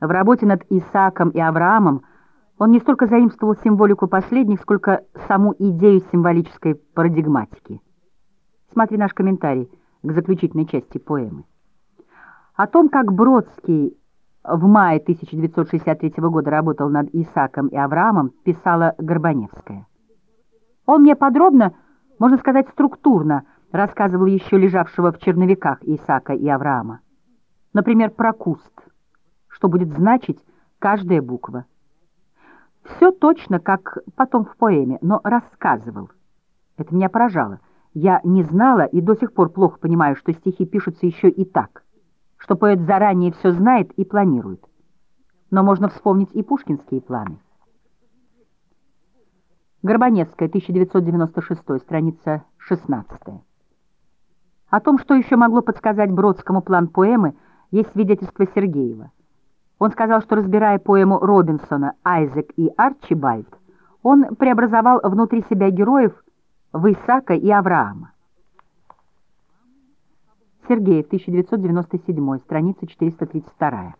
В работе над Исааком и Авраамом он не столько заимствовал символику последних, сколько саму идею символической парадигматики. Смотри наш комментарий к заключительной части поэмы. О том, как Бродский в мае 1963 года работал над Исааком и Авраамом, писала Горбаневская. Он мне подробно, можно сказать, структурно рассказывал еще лежавшего в черновиках Исаака и Авраама. Например, про куст, что будет значить каждая буква. Все точно, как потом в поэме, но рассказывал. Это меня поражало. Я не знала и до сих пор плохо понимаю, что стихи пишутся еще и так, что поэт заранее все знает и планирует. Но можно вспомнить и пушкинские планы. Горбаневская, 1996, страница 16. О том, что еще могло подсказать Бродскому план поэмы, есть свидетельство Сергеева. Он сказал, что, разбирая поэму Робинсона «Айзек и Арчибальд», он преобразовал внутри себя героев в Исаака и Авраама. Сергеев, 1997, страница 432.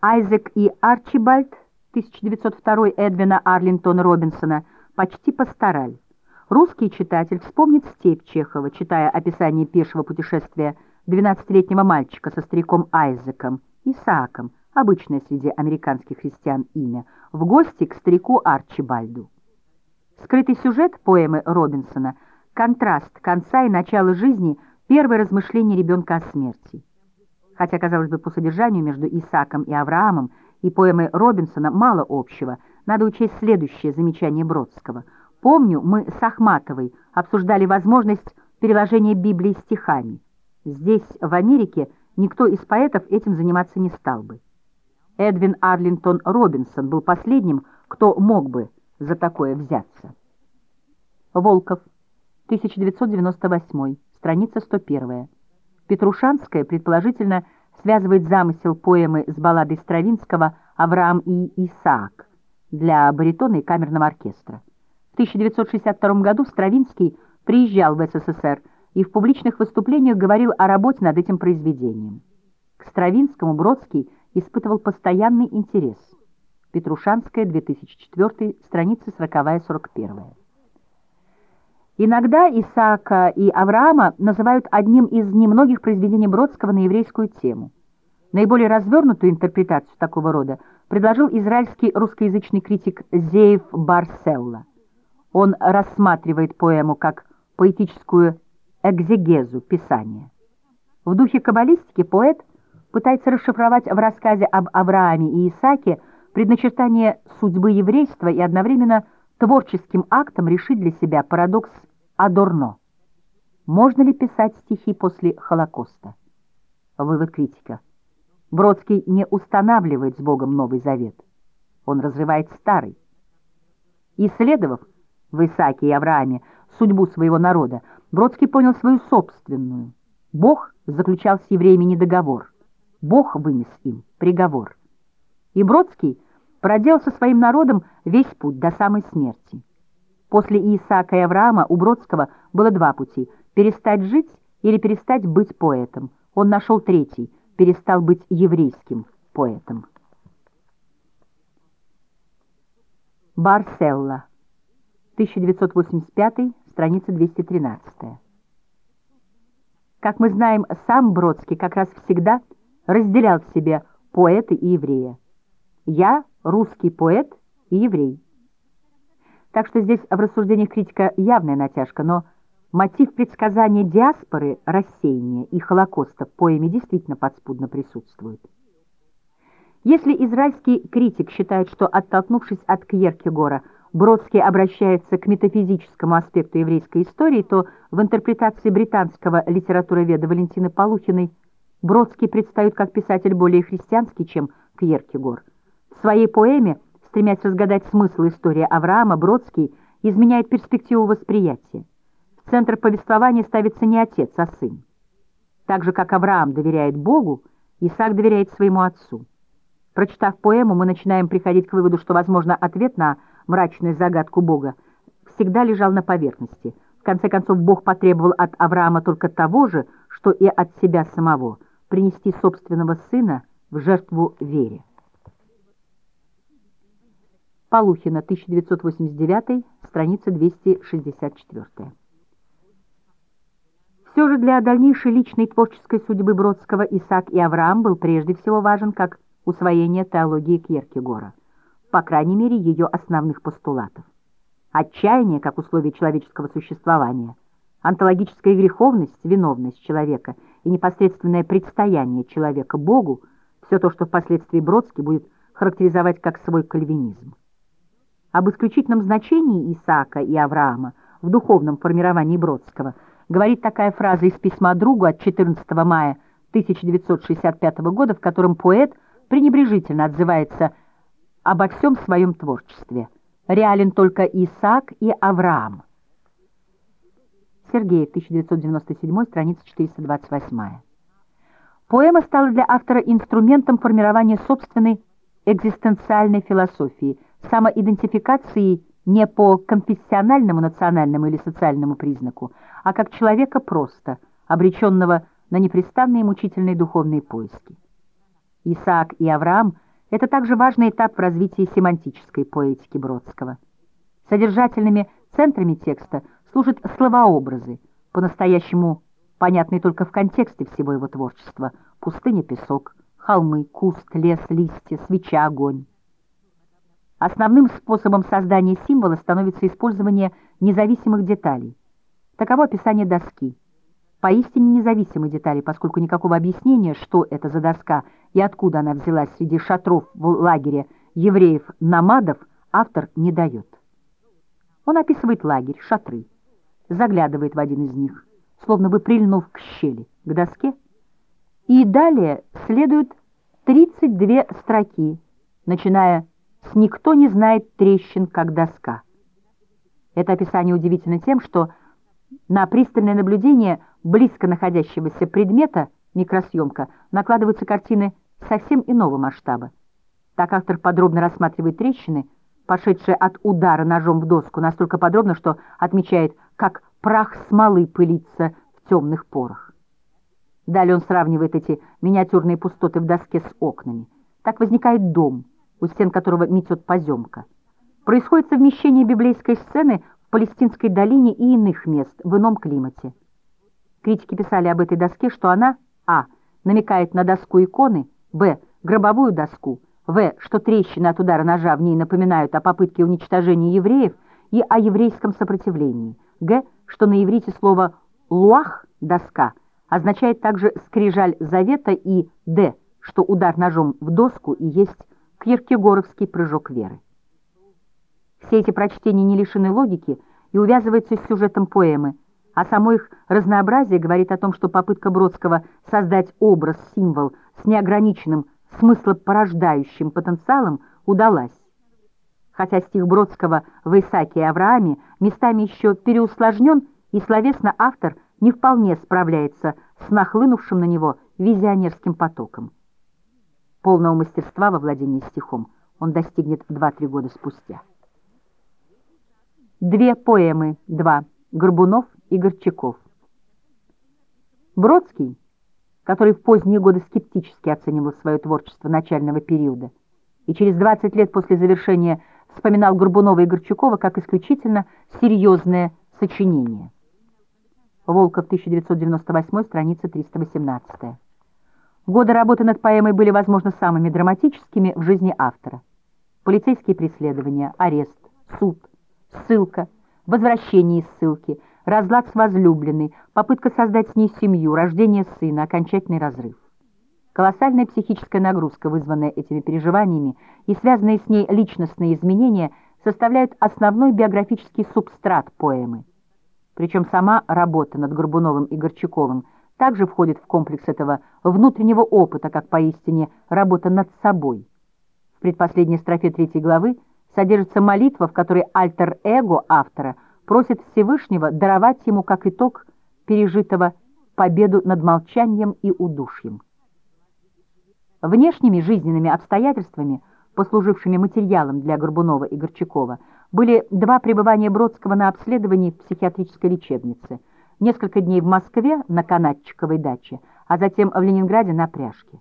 Айзек и Арчибальд, 1902 Эдвина Арлинтона Робинсона, почти постараль. Русский читатель вспомнит степь Чехова, читая описание пешего путешествия 12-летнего мальчика со стариком Айзеком, Исааком, обычное среди американских христиан имя, в гости к старику Арчибальду. Скрытый сюжет поэмы Робинсона — контраст конца и начала жизни, первое размышление ребенка о смерти. Хотя, казалось бы, по содержанию между Исааком и Авраамом и поэмой Робинсона мало общего, надо учесть следующее замечание Бродского — Помню, мы с Ахматовой обсуждали возможность переложения Библии стихами. Здесь, в Америке, никто из поэтов этим заниматься не стал бы. Эдвин Арлингтон Робинсон был последним, кто мог бы за такое взяться. Волков, 1998, страница 101. Петрушанская, предположительно, связывает замысел поэмы с балладой Стравинского «Авраам и Исаак» для баритона и камерного оркестра. 1962 году Стравинский приезжал в СССР и в публичных выступлениях говорил о работе над этим произведением. К Стравинскому Бродский испытывал постоянный интерес. Петрушанская, 2004, страница 40-41. Иногда Исаака и Авраама называют одним из немногих произведений Бродского на еврейскую тему. Наиболее развернутую интерпретацию такого рода предложил израильский русскоязычный критик Зеев Барселла. Он рассматривает поэму как поэтическую экзегезу Писания. В духе каббалистики поэт пытается расшифровать в рассказе об Аврааме и Исааке предначертание судьбы еврейства и одновременно творческим актом решить для себя парадокс Адорно. Можно ли писать стихи после Холокоста? Вывод критика. Бродский не устанавливает с Богом Новый Завет. Он разрывает старый. Исследовав в Исааке и Аврааме судьбу своего народа, Бродский понял свою собственную. Бог заключал с евреями не договор. Бог вынес им приговор. И Бродский проделал со своим народом весь путь до самой смерти. После Исаака и Авраама у Бродского было два пути — перестать жить или перестать быть поэтом. Он нашел третий — перестал быть еврейским поэтом. Барселла 1985, страница 213. Как мы знаем, сам Бродский как раз всегда разделял в себе поэта и еврея. Я русский поэт и еврей. Так что здесь в рассуждениях критика явная натяжка, но мотив предсказания диаспоры, рассеяния и Холокоста в поэме действительно подспудно присутствует. Если израильский критик считает, что, оттолкнувшись от Кьеркегора, Бродский обращается к метафизическому аспекту еврейской истории, то в интерпретации британского литературоведа Валентины Полухиной Бродский предстает как писатель более христианский, чем Кьеркегор. В своей поэме, стремясь разгадать смысл истории Авраама, Бродский изменяет перспективу восприятия. В центр повествования ставится не отец, а сын. Так же, как Авраам доверяет Богу, Исаак доверяет своему отцу. Прочитав поэму, мы начинаем приходить к выводу, что, возможно, ответ на мрачную загадку Бога, всегда лежал на поверхности. В конце концов, Бог потребовал от Авраама только того же, что и от себя самого — принести собственного сына в жертву вере. Полухина, 1989, страница 264. Все же для дальнейшей личной творческой судьбы Бродского Исаак и Авраам был прежде всего важен как усвоение теологии Кьеркегора, по крайней мере ее основных постулатов. Отчаяние как условие человеческого существования, онтологическая греховность, виновность человека и непосредственное предстояние человека Богу – все то, что впоследствии Бродский будет характеризовать как свой кальвинизм. Об исключительном значении Исаака и Авраама в духовном формировании Бродского говорит такая фраза из письма другу от 14 мая 1965 года, в котором поэт пренебрежительно отзывается обо всем своем творчестве. Реален только Исаак и Авраам. Сергей, 1997, страница 428. Поэма стала для автора инструментом формирования собственной экзистенциальной философии – самоидентификации не по конфессиональному, национальному или социальному признаку, а как человека просто, обреченного на непрестанные мучительные духовные поиски. Исаак и Авраам — это также важный этап в развитии семантической поэтики Бродского. Содержательными центрами текста служат словообразы, по-настоящему понятные только в контексте всего его творчества — пустыня, песок, холмы, куст, лес, листья, свеча, огонь. Основным способом создания символа становится использование независимых деталей. Таково описание доски. Поистине независимой детали, поскольку никакого объяснения, что это за доска и откуда она взялась среди шатров в лагере евреев-намадов, автор не дает. Он описывает лагерь, шатры, заглядывает в один из них, словно бы прильнув к щели, к доске, и далее следуют 32 строки, начиная с «никто не знает трещин, как доска». Это описание удивительно тем, что на пристальное наблюдение близко находящегося предмета, микросъемка, накладываются картины совсем иного масштаба. Так автор подробно рассматривает трещины, пошедшие от удара ножом в доску, настолько подробно, что отмечает, как прах смолы пылится в темных порах. Далее он сравнивает эти миниатюрные пустоты в доске с окнами. Так возникает дом — у стен которого метет поземка. Происходит совмещение библейской сцены в Палестинской долине и иных мест в ином климате. Критики писали об этой доске, что она а. намекает на доску иконы, б. гробовую доску, в. что трещины от удара ножа в ней напоминают о попытке уничтожения евреев и о еврейском сопротивлении, г. что на иврите слово «луах» — доска означает также «скрижаль завета» и д. что удар ножом в доску и есть киркегоровский прыжок веры. Все эти прочтения не лишены логики и увязываются с сюжетом поэмы, а само их разнообразие говорит о том, что попытка Бродского создать образ-символ с неограниченным смыслопорождающим потенциалом удалась. Хотя стих Бродского в Исааке и Аврааме местами еще переусложнен, и словесно автор не вполне справляется с нахлынувшим на него визионерским потоком. Полного мастерства во владении стихом он достигнет 2-3 года спустя. Две поэмы, два, Горбунов и Горчаков. Бродский, который в поздние годы скептически оценивал свое творчество начального периода и через 20 лет после завершения вспоминал Горбунова и Горчакова как исключительно серьезное сочинение. Волков, 1998, страница 318. Годы работы над поэмой были, возможно, самыми драматическими в жизни автора. Полицейские преследования, арест, суд, ссылка, возвращение из ссылки, разлад с возлюбленной, попытка создать с ней семью, рождение сына, окончательный разрыв. Колоссальная психическая нагрузка, вызванная этими переживаниями, и связанные с ней личностные изменения составляют основной биографический субстрат поэмы. Причем сама работа над Горбуновым и Горчаковым – также входит в комплекс этого внутреннего опыта, как поистине работа над собой. В предпоследней строфе третьей главы содержится молитва, в которой альтер-эго автора просит Всевышнего даровать ему как итог пережитого победу над молчанием и удушьем. Внешними жизненными обстоятельствами, послужившими материалом для Горбунова и Горчакова, были два пребывания Бродского на обследовании в психиатрической лечебнице – несколько дней в Москве на канатчиковой даче, а затем в Ленинграде на пряжке.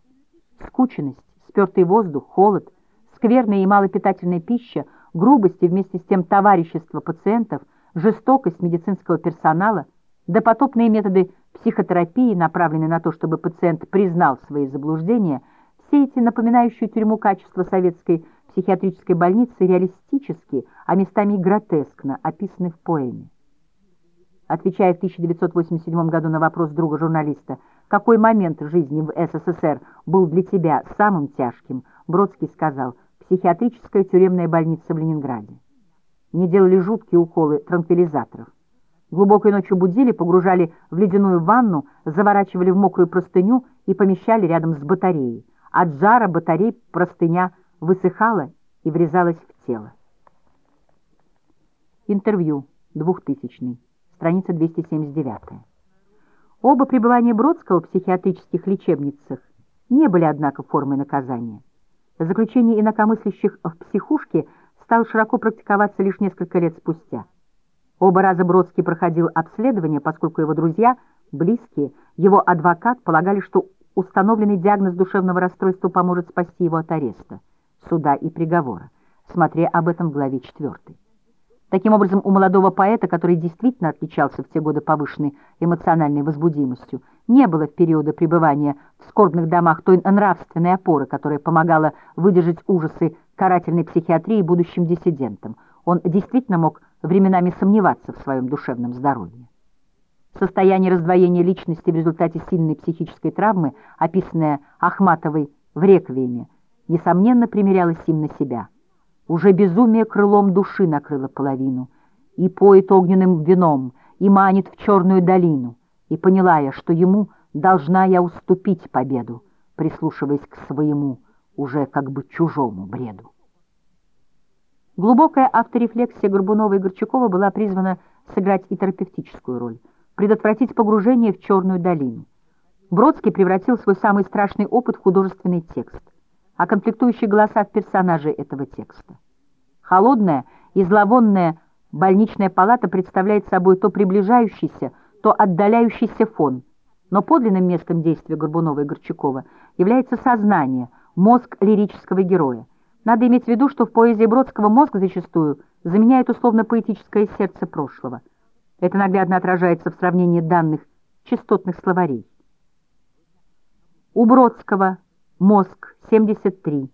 Скученность, спертый воздух, холод, скверная и малопитательная пища, грубость и вместе с тем товарищество пациентов, жестокость медицинского персонала, допотопные методы психотерапии, направленные на то, чтобы пациент признал свои заблуждения, все эти напоминающие тюрьму качества советской психиатрической больницы реалистически, а местами и гротескно описаны в поэме. Отвечая в 1987 году на вопрос друга журналиста, какой момент жизни в СССР был для тебя самым тяжким, Бродский сказал «психиатрическая тюремная больница в Ленинграде». Мне делали жуткие уколы транквилизаторов. Глубокой ночью будили, погружали в ледяную ванну, заворачивали в мокрую простыню и помещали рядом с батареей. От жара батарей простыня высыхала и врезалась в тело. Интервью. 2000. Страница 279. Оба пребывания Бродского в психиатрических лечебницах не были, однако, формой наказания. Заключение инакомыслящих в психушке стало широко практиковаться лишь несколько лет спустя. Оба раза Бродский проходил обследование, поскольку его друзья, близкие, его адвокат полагали, что установленный диагноз душевного расстройства поможет спасти его от ареста, суда и приговора. Смотри об этом в главе 4. Таким образом, у молодого поэта, который действительно отличался в те годы повышенной эмоциональной возбудимостью, не было в периоды пребывания в скорбных домах той нравственной опоры, которая помогала выдержать ужасы карательной психиатрии будущим диссидентам. Он действительно мог временами сомневаться в своем душевном здоровье. Состояние раздвоения личности в результате сильной психической травмы, описанное Ахматовой в «Реквиеме», несомненно примерялось им на себя – уже безумие крылом души накрыло половину, и поет огненным вином, и манит в черную долину. И поняла я, что ему должна я уступить победу, прислушиваясь к своему, уже как бы чужому бреду. Глубокая авторефлексия Горбунова и Горчакова была призвана сыграть и терапевтическую роль, предотвратить погружение в черную долину. Бродский превратил свой самый страшный опыт в художественный текст — а конфликтующие голоса в персонажей этого текста. Холодная и зловонная больничная палата представляет собой то приближающийся, то отдаляющийся фон, но подлинным местом действия Горбунова и Горчакова является сознание, мозг лирического героя. Надо иметь в виду, что в поэзии Бродского мозг зачастую заменяет условно-поэтическое сердце прошлого. Это наглядно отражается в сравнении данных частотных словарей. У Бродского мозг 73.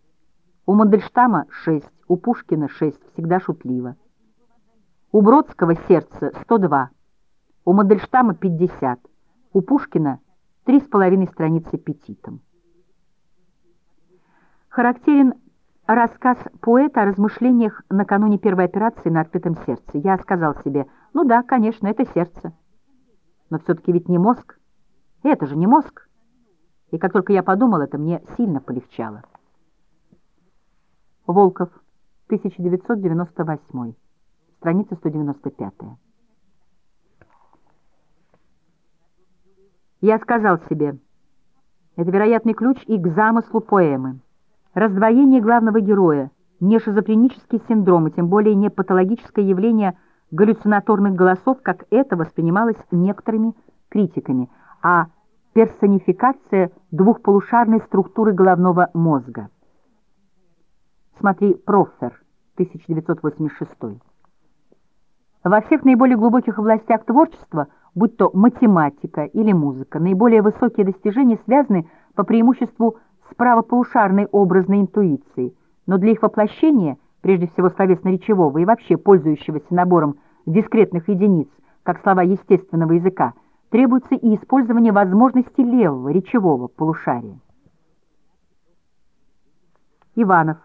У Мандельштама 6, у Пушкина 6, всегда шутливо. У Бродского сердце 102, у Мандельштама 50, у Пушкина 3,5 страницы петитом. Характерен рассказ поэта о размышлениях накануне первой операции на открытом сердце. Я сказал себе, ну да, конечно, это сердце. Но все-таки ведь не мозг. Это же не мозг и как только я подумал это, мне сильно полегчало. Волков, 1998, страница 195. Я сказал себе, это вероятный ключ и к замыслу поэмы. Раздвоение главного героя, не шизофренический синдром, и тем более не патологическое явление галлюцинаторных голосов, как это воспринималось некоторыми критиками, а персонификация двухполушарной структуры головного мозга. Смотри Профер, 1986. Во всех наиболее глубоких областях творчества, будь то математика или музыка, наиболее высокие достижения связаны по преимуществу с правополушарной образной интуицией, но для их воплощения, прежде всего словесно-речевого и вообще пользующегося набором дискретных единиц, как слова естественного языка, требуется и использование возможности левого речевого полушария. Иванов.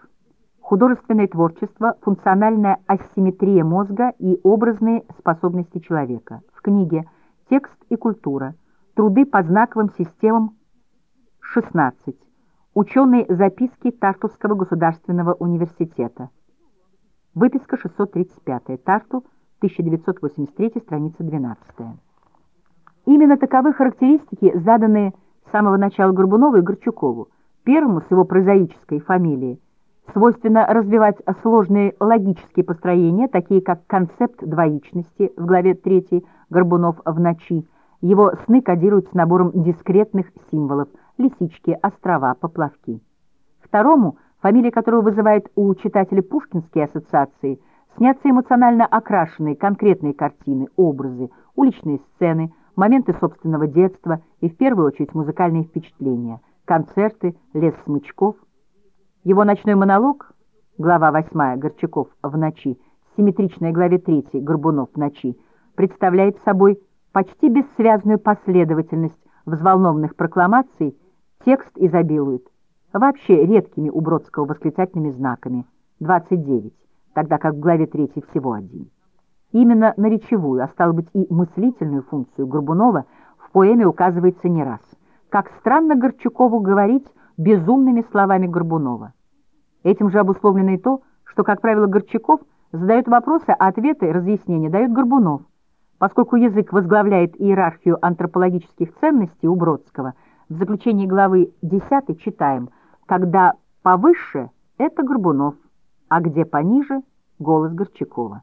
Художественное творчество, функциональная асимметрия мозга и образные способности человека. В книге «Текст и культура. Труды по знаковым системам 16. Ученые записки Тартусского государственного университета. Выписка 635. Тарту, 1983, страница 12. Именно таковы характеристики, заданные с самого начала Горбунову и Горчакову. Первому с его прозаической фамилией свойственно развивать сложные логические построения, такие как концепт двоичности в главе 3 «Горбунов в ночи». Его сны кодируются набором дискретных символов – лисички, острова, поплавки. Второму, фамилия которого вызывает у читателя пушкинские ассоциации, снятся эмоционально окрашенные конкретные картины, образы, уличные сцены, моменты собственного детства и, в первую очередь, музыкальные впечатления, концерты, лес смычков. Его ночной монолог, глава 8 Горчаков в ночи, симметричная главе 3 Горбунов в ночи, представляет собой почти бессвязную последовательность взволнованных прокламаций, текст изобилует вообще редкими у Бродского восклицательными знаками, 29, тогда как в главе 3 всего один. Именно на речевую, а стало быть и мыслительную функцию Горбунова в поэме указывается не раз. Как странно Горчакову говорить безумными словами Горбунова. Этим же обусловлено и то, что, как правило, Горчаков задает вопросы, а ответы, разъяснения дает Горбунов. Поскольку язык возглавляет иерархию антропологических ценностей у Бродского, в заключении главы 10 читаем «Когда повыше — это Горбунов, а где пониже — голос Горчакова».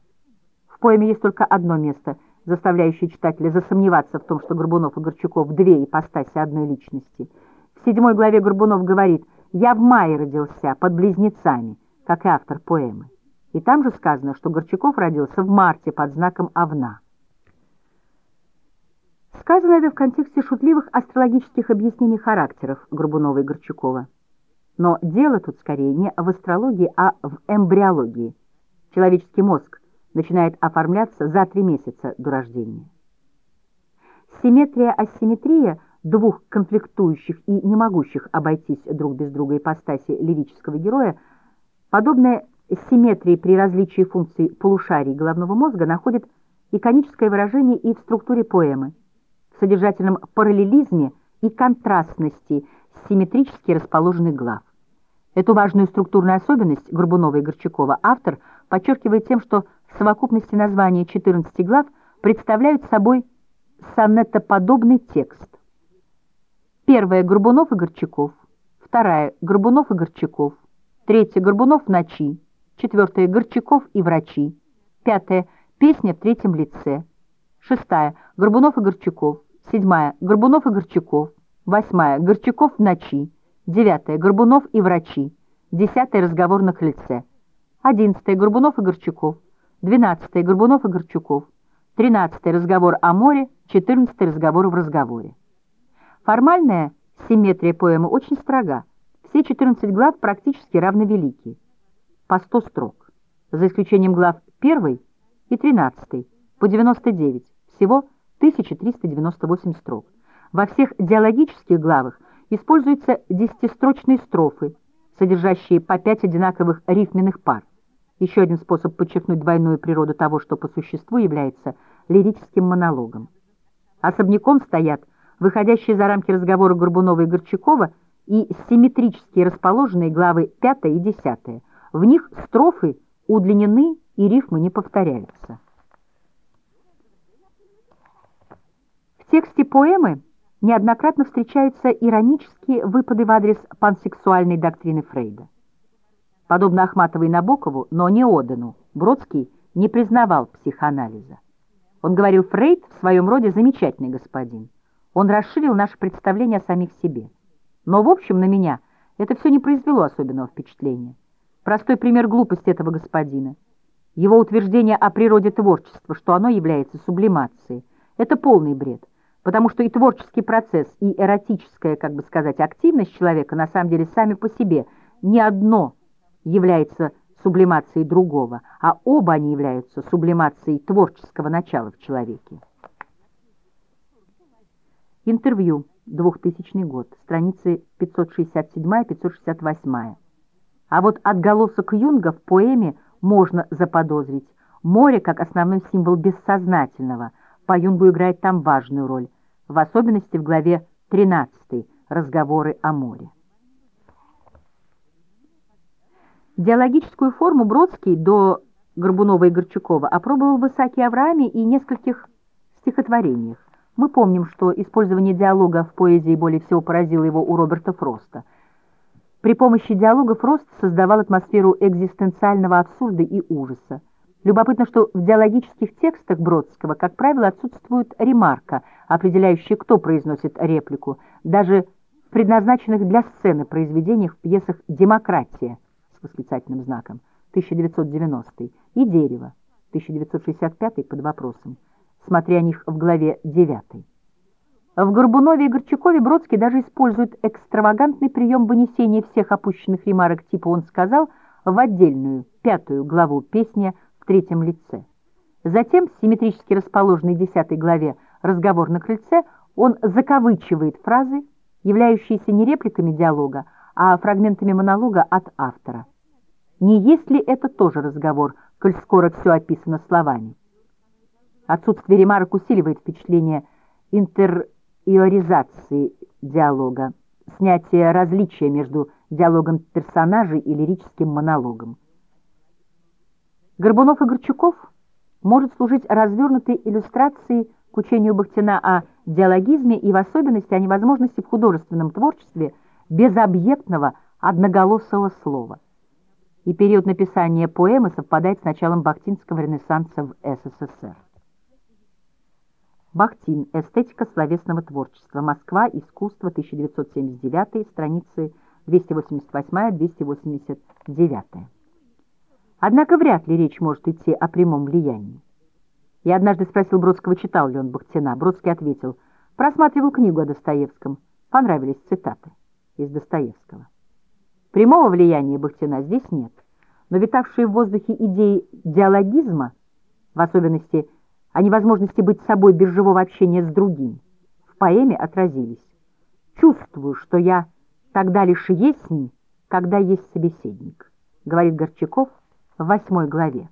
В поэме есть только одно место, заставляющее читателя засомневаться в том, что Горбунов и Горчаков — две ипостаси одной личности. В седьмой главе Горбунов говорит «Я в мае родился, под близнецами», как и автор поэмы. И там же сказано, что Горчаков родился в марте под знаком Овна. Сказано это в контексте шутливых астрологических объяснений характеров Горбунова и Горчакова. Но дело тут скорее не в астрологии, а в эмбриологии. Человеческий мозг начинает оформляться за три месяца до рождения. Симметрия-асимметрия двух конфликтующих и не могущих обойтись друг без друга ипостаси лирического героя, подобная симметрии при различии функций полушарий головного мозга находит иконическое выражение и в структуре поэмы, в содержательном параллелизме и контрастности симметрически расположенных глав. Эту важную структурную особенность Горбунова и Горчакова автор подчеркивает тем, что в совокупности названия 14 глав представляют собой сонетоподобный текст. Первая — Горбунов и Горчаков, вторая — Горбунов и Горчаков, третья — Горбунов ночи, четвертая — Горчаков и врачи, пятая — Песня в третьем лице, шестая — Горбунов и Горчаков, седьмая — Горбунов и Горчаков, восьмая — Горчаков в ночи, девятая — Горбунов и врачи, десятая — Разговор на крыльце, одиннадцатая — Горбунов и Горчаков, двенадцатая — Горбунов и Горчаков, тринадцатый — Разговор о море, четырнадцатый — Разговор в разговоре. Формальная симметрия поэмы очень строга. Все 14 глав практически равновелики, по 100 строк, за исключением глав 1 и 13 по 99, всего 1398 строк. Во всех диалогических главах используются десятистрочные строфы, содержащие по пять одинаковых рифменных пар. Еще один способ подчеркнуть двойную природу того, что по существу является лирическим монологом. Особняком стоят выходящие за рамки разговора Горбунова и Горчакова и симметрически расположенные главы 5 и 10. В них строфы удлинены и рифмы не повторяются. В тексте поэмы неоднократно встречаются иронические выпады в адрес пансексуальной доктрины Фрейда. Подобно Ахматовой и Набокову, но не Одену, Бродский не признавал психоанализа. Он говорил, Фрейд в своем роде замечательный господин. Он расширил наше представление о самих себе. Но, в общем, на меня это все не произвело особенного впечатления. Простой пример глупости этого господина. Его утверждение о природе творчества, что оно является сублимацией, это полный бред потому что и творческий процесс, и эротическая, как бы сказать, активность человека на самом деле сами по себе не одно является сублимацией другого, а оба они являются сублимацией творческого начала в человеке. Интервью, 2000 год, страницы 567-568. А вот отголосок Юнга в поэме можно заподозрить. Море как основной символ бессознательного. По Юнгу играет там важную роль в особенности в главе 13 «Разговоры о море». Диалогическую форму Бродский до Горбунова и Горчакова опробовал в Исааке Аврааме и нескольких стихотворениях. Мы помним, что использование диалога в поэзии более всего поразило его у Роберта Фроста. При помощи диалога Фрост создавал атмосферу экзистенциального абсурда и ужаса. Любопытно, что в диалогических текстах Бродского, как правило, отсутствует ремарка, определяющая, кто произносит реплику. Даже в предназначенных для сцены произведениях в пьесах «Демократия» с восклицательным знаком 1990 и «Дерево» 1965 под вопросом, смотря о них в главе 9. В Горбунове и Горчакове Бродский даже использует экстравагантный прием вынесения всех опущенных ремарок типа «он сказал» в отдельную, пятую главу песни в третьем лице. Затем, симметрически расположенной десятой главе «Разговор на крыльце» он закавычивает фразы, являющиеся не репликами диалога, а фрагментами монолога от автора. Не есть ли это тоже разговор, коль скоро все описано словами? Отсутствие ремарок усиливает впечатление интериоризации диалога, снятие различия между диалогом персонажей и лирическим монологом. Горбунов и Горчаков может служить развернутой иллюстрацией к учению Бахтина о диалогизме и в особенности о невозможности в художественном творчестве безобъектного одноголосого слова. И период написания поэмы совпадает с началом бахтинского ренессанса в СССР. Бахтин. Эстетика словесного творчества. Москва. Искусство. 1979. Страницы 288-289. Однако вряд ли речь может идти о прямом влиянии. Я однажды спросил Бродского, читал ли он Бахтина. Бродский ответил, просматривал книгу о Достоевском. Понравились цитаты из Достоевского. Прямого влияния Бахтина здесь нет, но витавшие в воздухе идеи диалогизма, в особенности о невозможности быть собой без живого общения с другим, в поэме отразились. «Чувствую, что я тогда лишь есть ним, когда есть собеседник», говорит Горчаков в восьмой главе.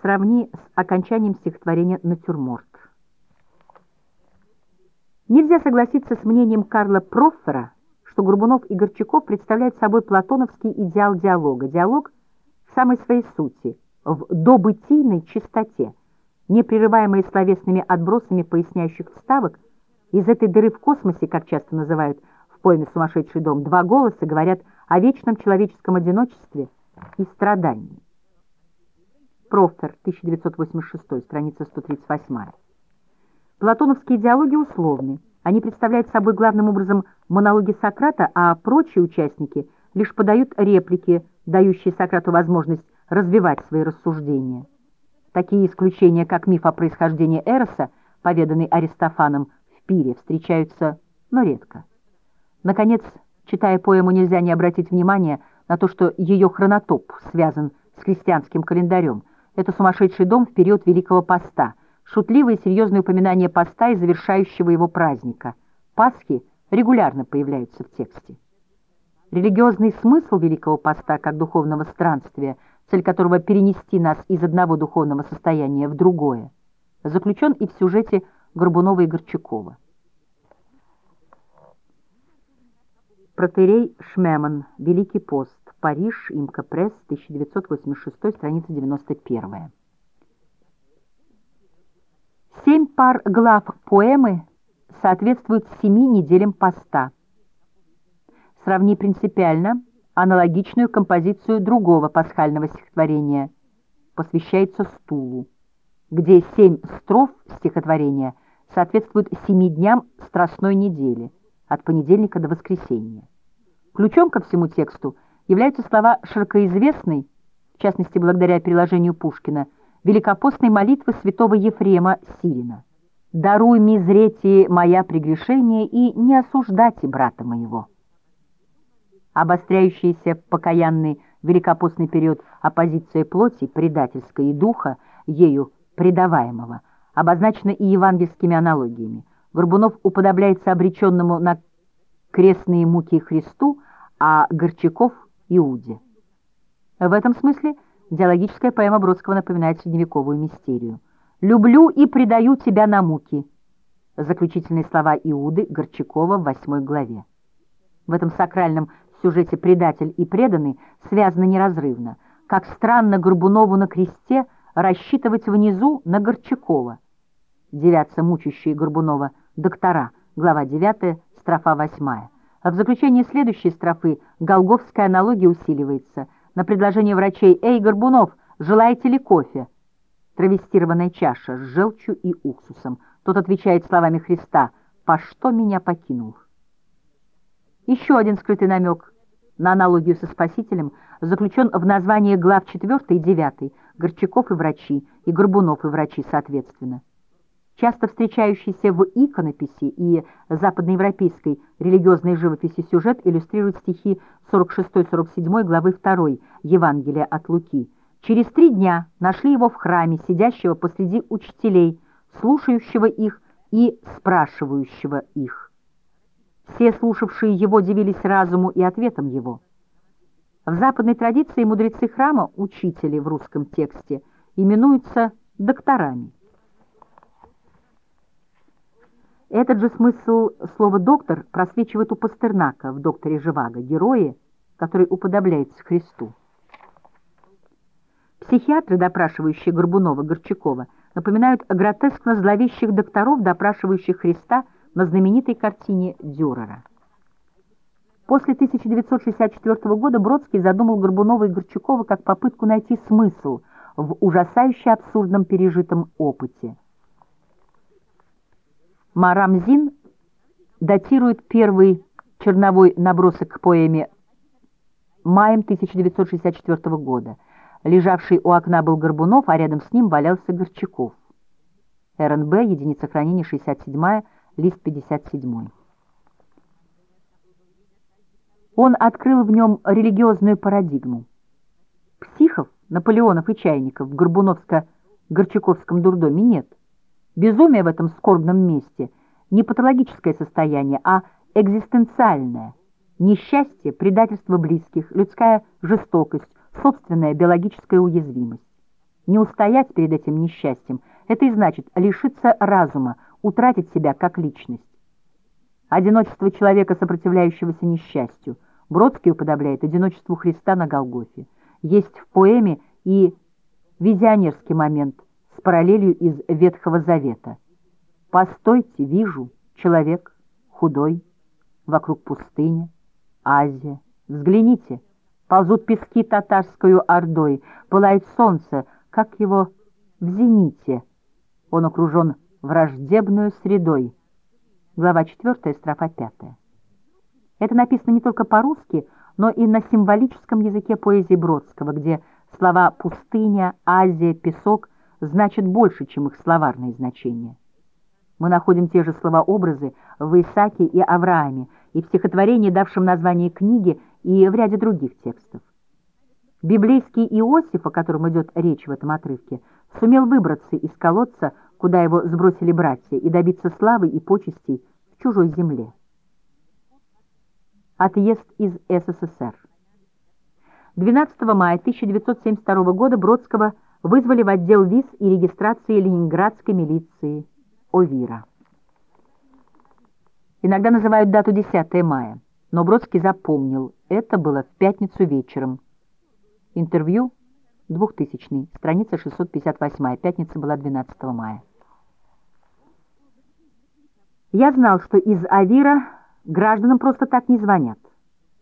Сравни с окончанием стихотворения «Натюрморт». Нельзя согласиться с мнением Карла Проффера, что Горбунов и Горчаков представляют собой платоновский идеал диалога. Диалог в самой своей сути – в добытийной чистоте, не прерываемые словесными отбросами поясняющих вставок, из этой дыры в космосе, как часто называют в поэме «Сумасшедший дом», два голоса говорят о вечном человеческом одиночестве и страдании. Профтер, 1986, страница 138. Платоновские диалоги условны. Они представляют собой главным образом монологи Сократа, а прочие участники лишь подают реплики, дающие Сократу возможность развивать свои рассуждения. Такие исключения, как миф о происхождении Эроса, поведанный Аристофаном в пире, встречаются, но редко. Наконец, читая поэму, нельзя не обратить внимания на то, что ее хронотоп связан с христианским календарем. Это сумасшедший дом в период Великого Поста, шутливые и серьезные упоминания поста и завершающего его праздника. Пасхи регулярно появляются в тексте. Религиозный смысл Великого Поста как духовного странствия – цель которого перенести нас из одного духовного состояния в другое, заключен и в сюжете Горбунова и Горчакова. Протерей Шмеман, Великий пост, Париж, Имка Пресс, 1986, страница 91. Семь пар глав поэмы соответствуют семи неделям поста. Сравни принципиально – аналогичную композицию другого пасхального стихотворения посвящается стулу, где семь строф стихотворения соответствуют семи дням Страстной недели, от понедельника до воскресенья. Ключом ко всему тексту являются слова широкоизвестной, в частности благодаря переложению Пушкина, великопостной молитвы святого Ефрема Сирина. «Даруй мизрети моя прегрешение и не осуждайте брата моего» обостряющаяся в покаянный великопостный период оппозиция плоти, предательской и духа, ею предаваемого, обозначена и евангельскими аналогиями. Горбунов уподобляется обреченному на крестные муки Христу, а Горчаков — Иуде. В этом смысле диалогическая поэма Бродского напоминает средневековую мистерию. «Люблю и предаю тебя на муки» — заключительные слова Иуды Горчакова в восьмой главе. В этом сакральном сюжете «Предатель» и «Преданный» связаны неразрывно. Как странно Горбунову на кресте рассчитывать внизу на Горчакова. Девятся мучащие Горбунова доктора, глава 9, строфа 8. А в заключении следующей строфы голговская аналогия усиливается. На предложение врачей «Эй, Горбунов, желаете ли кофе?» Травестированная чаша с желчью и уксусом. Тот отвечает словами Христа «По что меня покинул?» Еще один скрытый намек на аналогию со Спасителем заключен в названии глав 4 и 9 «Горчаков и врачи» и «Горбунов и врачи» соответственно. Часто встречающийся в иконописи и западноевропейской религиозной живописи сюжет иллюстрирует стихи 46-47 главы 2 Евангелия от Луки. Через три дня нашли его в храме, сидящего посреди учителей, слушающего их и спрашивающего их. Все слушавшие его дивились разуму и ответам его. В западной традиции мудрецы храма, учители в русском тексте, именуются докторами. Этот же смысл слова «доктор» просвечивает у Пастернака в «Докторе Живаго», герое, который уподобляется Христу. Психиатры, допрашивающие Горбунова-Горчакова, напоминают гротескно зловещих докторов, допрашивающих Христа на знаменитой картине Дюрера. После 1964 года Бродский задумал Горбунова и Горчакова как попытку найти смысл в ужасающе абсурдном пережитом опыте. Марамзин датирует первый черновой набросок к поэме маем 1964 года. Лежавший у окна был Горбунов, а рядом с ним валялся Горчаков. РНБ, единица хранения 67, лист 57. Он открыл в нем религиозную парадигму. Психов, Наполеонов и Чайников в Горбуновско-Горчаковском дурдоме нет. Безумие в этом скорбном месте не патологическое состояние, а экзистенциальное. Несчастье, предательство близких, людская жестокость, собственная биологическая уязвимость. Не устоять перед этим несчастьем – это и значит лишиться разума, утратить себя как личность. Одиночество человека, сопротивляющегося несчастью, Бродский уподобляет одиночеству Христа на Голгофе. Есть в поэме и визионерский момент – с параллелью из Ветхого Завета. «Постойте, вижу, человек, худой, вокруг пустыня, Азия. Взгляните, ползут пески татарскую ордой, пылает солнце, как его в зените. Он окружен враждебную средой». Глава 4, строфа 5. Это написано не только по-русски, но и на символическом языке поэзии Бродского, где слова «пустыня», «Азия», «песок» значит больше, чем их словарные значения. Мы находим те же слова-образы в Исааке и Аврааме, и в стихотворении, давшем название книги, и в ряде других текстов. Библейский Иосиф, о котором идет речь в этом отрывке, сумел выбраться из колодца, куда его сбросили братья, и добиться славы и почестей в чужой земле. Отъезд из СССР 12 мая 1972 года Бродского – вызвали в отдел виз и регистрации ленинградской милиции ОВИРа. Иногда называют дату 10 мая, но Бродский запомнил, это было в пятницу вечером. Интервью 2000, страница 658, пятница была 12 мая. Я знал, что из АВИРа гражданам просто так не звонят.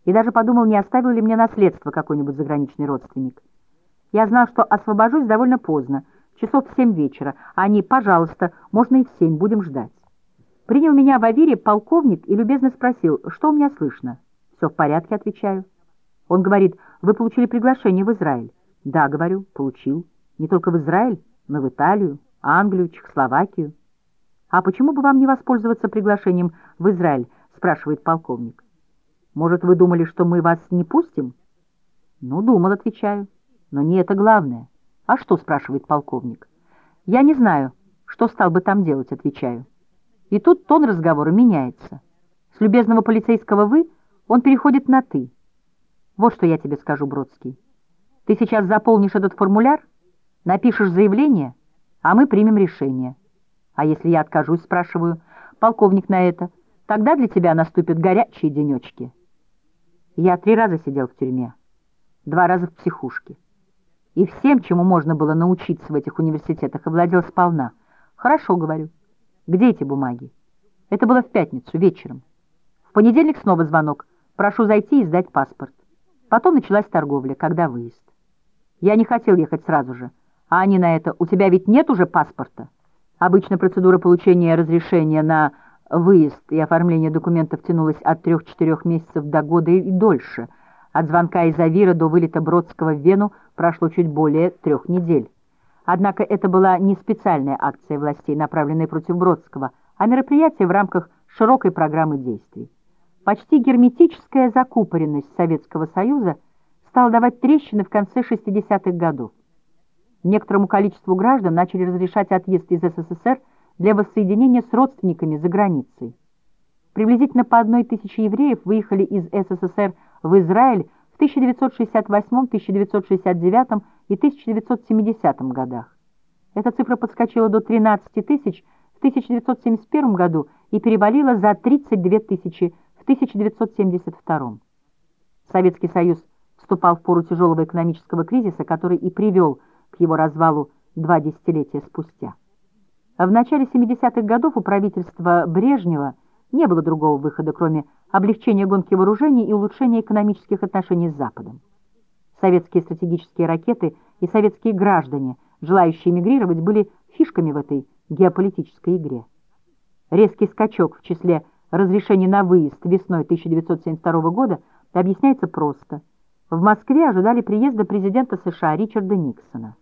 И даже подумал, не оставил ли мне наследство какой-нибудь заграничный родственник. Я знал, что освобожусь довольно поздно, часов в семь вечера, а они, пожалуйста, можно и в семь, будем ждать. Принял меня в Авире полковник и любезно спросил, что у меня слышно. «Все в порядке», — отвечаю. Он говорит, «Вы получили приглашение в Израиль». «Да», — говорю, — «получил. Не только в Израиль, но в Италию, Англию, Чехословакию». «А почему бы вам не воспользоваться приглашением в Израиль?» — спрашивает полковник. «Может, вы думали, что мы вас не пустим?» «Ну, думал», — отвечаю. Но не это главное. А что, спрашивает полковник? Я не знаю, что стал бы там делать, отвечаю. И тут тон разговора меняется. С любезного полицейского «вы» он переходит на «ты». Вот что я тебе скажу, Бродский. Ты сейчас заполнишь этот формуляр, напишешь заявление, а мы примем решение. А если я откажусь, спрашиваю, полковник на это, тогда для тебя наступят горячие денечки. Я три раза сидел в тюрьме, два раза в психушке и всем, чему можно было научиться в этих университетах, и владел сполна. «Хорошо», — говорю. «Где эти бумаги?» Это было в пятницу, вечером. В понедельник снова звонок. «Прошу зайти и сдать паспорт». Потом началась торговля, когда выезд. Я не хотел ехать сразу же. А они на это, у тебя ведь нет уже паспорта? Обычно процедура получения разрешения на выезд и оформление документов тянулось от трех-четырех месяцев до года и дольше. От звонка из Авира до вылета Бродского в Вену прошло чуть более трех недель. Однако это была не специальная акция властей, направленная против Бродского, а мероприятие в рамках широкой программы действий. Почти герметическая закупоренность Советского Союза стала давать трещины в конце 60-х годов. Некоторому количеству граждан начали разрешать отъезд из СССР для воссоединения с родственниками за границей. Приблизительно по одной тысяче евреев выехали из СССР в Израиль в 1968, 1969 и 1970 годах. Эта цифра подскочила до 13 тысяч в 1971 году и перевалила за 32 тысячи в 1972. Советский Союз вступал в пору тяжелого экономического кризиса, который и привел к его развалу два десятилетия спустя. В начале 70-х годов у правительства Брежнева не было другого выхода, кроме облегчения гонки вооружений и улучшения экономических отношений с Западом. Советские стратегические ракеты и советские граждане, желающие эмигрировать, были фишками в этой геополитической игре. Резкий скачок в числе разрешений на выезд весной 1972 года объясняется просто. В Москве ожидали приезда президента США Ричарда Никсона.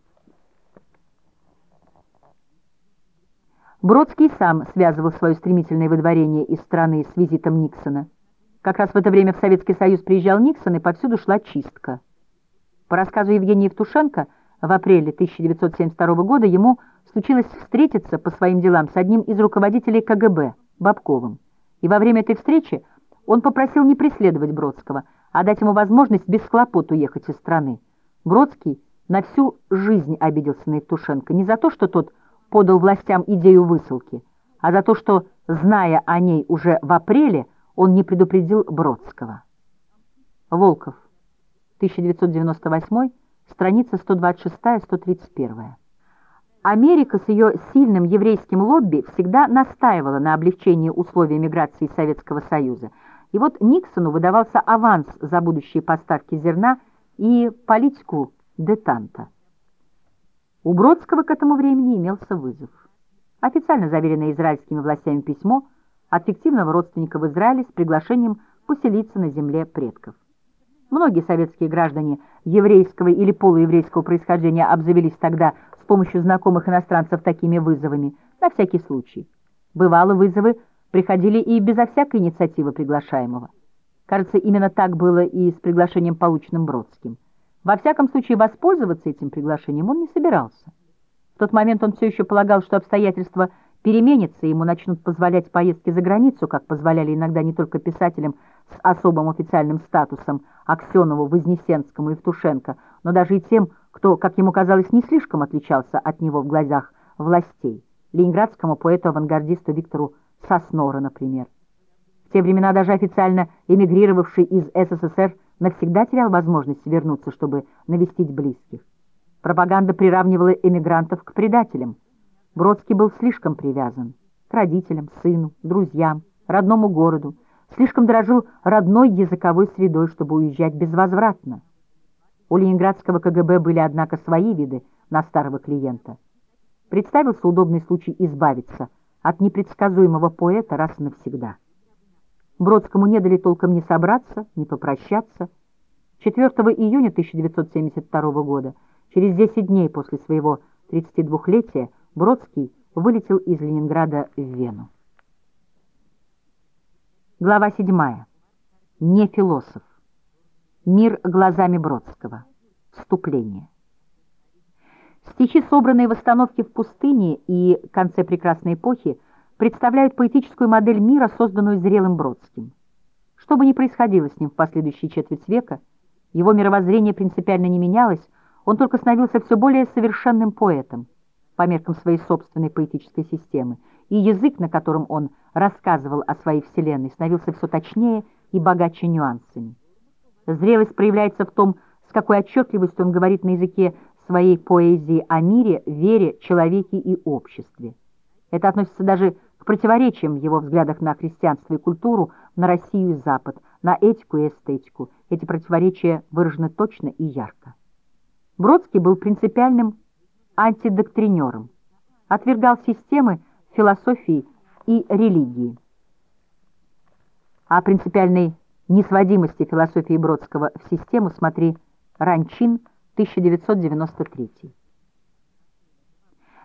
Бродский сам связывал свое стремительное выдворение из страны с визитом Никсона. Как раз в это время в Советский Союз приезжал Никсон, и повсюду шла чистка. По рассказу Евгения Евтушенко, в апреле 1972 года ему случилось встретиться по своим делам с одним из руководителей КГБ, Бабковым. И во время этой встречи он попросил не преследовать Бродского, а дать ему возможность без хлопот уехать из страны. Бродский на всю жизнь обиделся на Евтушенко не за то, что тот подал властям идею высылки, а за то, что, зная о ней уже в апреле, он не предупредил Бродского. Волков, 1998, страница 126-131. Америка с ее сильным еврейским лобби всегда настаивала на облегчении условий миграции Советского Союза. И вот Никсону выдавался аванс за будущие поставки зерна и политику детанта. У Бродского к этому времени имелся вызов. Официально заверенное израильскими властями письмо от фиктивного родственника в Израиле с приглашением поселиться на земле предков. Многие советские граждане еврейского или полуеврейского происхождения обзавелись тогда с помощью знакомых иностранцев такими вызовами, на всякий случай. Бывало, вызовы приходили и безо всякой инициативы приглашаемого. Кажется, именно так было и с приглашением, полученным Бродским. Во всяком случае, воспользоваться этим приглашением он не собирался. В тот момент он все еще полагал, что обстоятельства переменятся, и ему начнут позволять поездки за границу, как позволяли иногда не только писателям с особым официальным статусом Аксенову, Вознесенскому и Евтушенко, но даже и тем, кто, как ему казалось, не слишком отличался от него в глазах властей, ленинградскому поэту-авангардисту Виктору Соснора, например. В те времена даже официально эмигрировавший из СССР навсегда терял возможность вернуться, чтобы навестить близких. Пропаганда приравнивала эмигрантов к предателям. Бродский был слишком привязан к родителям, сыну, друзьям, родному городу, слишком дорожил родной языковой средой, чтобы уезжать безвозвратно. У ленинградского КГБ были, однако, свои виды на старого клиента. Представился удобный случай избавиться от непредсказуемого поэта раз и навсегда. Бродскому не дали толком ни собраться, ни попрощаться. 4 июня 1972 года, через 10 дней после своего 32-летия, Бродский вылетел из Ленинграда в Вену. Глава 7. Не философ. Мир глазами Бродского. Вступление. Стихи, собранные в остановке в пустыне и конце прекрасной эпохи, представляют поэтическую модель мира, созданную зрелым Бродским. Что бы ни происходило с ним в последующие четверть века, его мировоззрение принципиально не менялось, он только становился все более совершенным поэтом, по меркам своей собственной поэтической системы, и язык, на котором он рассказывал о своей вселенной, становился все точнее и богаче нюансами. Зрелость проявляется в том, с какой отчетливостью он говорит на языке своей поэзии о мире, вере, человеке и обществе. Это относится даже к противоречиям в его взглядах на христианство и культуру, на Россию и Запад, на этику и эстетику. Эти противоречия выражены точно и ярко. Бродский был принципиальным антидоктринером, отвергал системы философии и религии. О принципиальной несводимости философии Бродского в систему смотри Ранчин, 1993.